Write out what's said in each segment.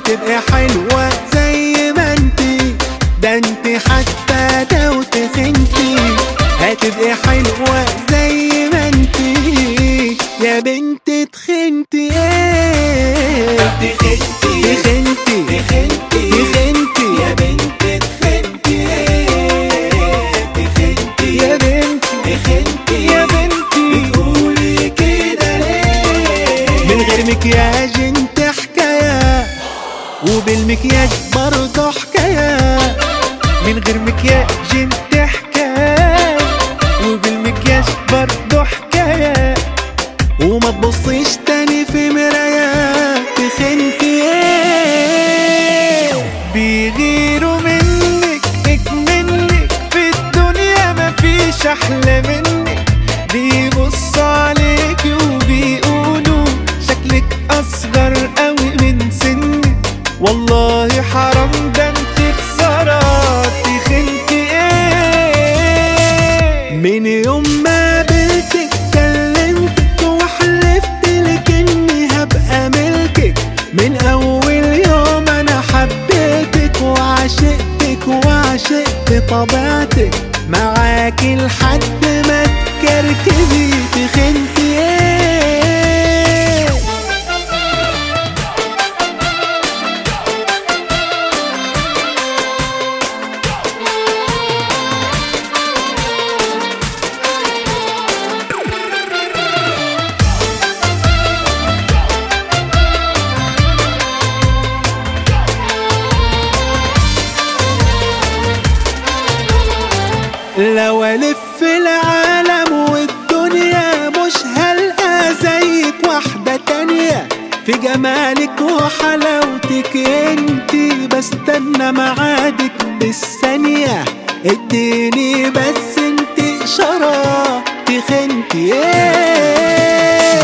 هتبقى حلوة زي ما انتي. ده انتي حتى لو تخنتي. هتبقى حلوة زي ما انتي. يا بنت تخنتي إيه؟ تخنتي. تخنتي. تخنتي. تخنتي يا بنت تخنتي إيه؟ تخنتي. يا بنت تخنتي. يا بنتي. بتقولي كده ليه؟ من غير مكياج وبالمكياج برضه حكاية. من غير مكياج انت حكاية وبالمكياج برضه حكاية. وما تبصيش تاني في مراية تخنتي إيه بيغيروا منك اكملك في الدنيا مفيش أحلى منك. بيبصوا عليك وبيقولوا شكلك أصغر قوي والله حرام ده انت خسارة تخنتي إيه؟ من يوم ما قابلتك كلمتك وحلفت لك اني هبقى ملكك. من أول يوم أنا حبيتك وعشقتك وعشقت طبيعتك. معاكي لحد ما تكركبي تخنتي. لو الف العالم والدنيا مش هلقى زيك واحدة تانية في جمالك وحلاوتك. انتي بستنى معادك بالثانية. اديني بس انتي اشارة تخنتي إيه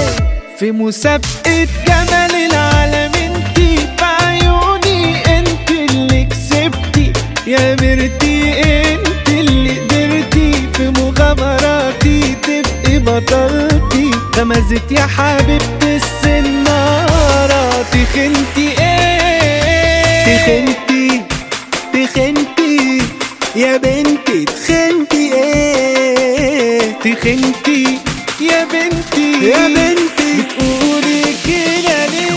في مسابقة جمال العالم انتي في عيوني. انت اللي كسبتي. يا مرتي انت اللي قدرتي في مغامراتي تبقي بطلتي. غمزت يا حبيبتي السنارة تخنتي إيه؟ تخنتي تخنتي يا بنتي تخنتي إيه؟ تخنتي يا بنتي يا بنتي. بتقولي كده ليه؟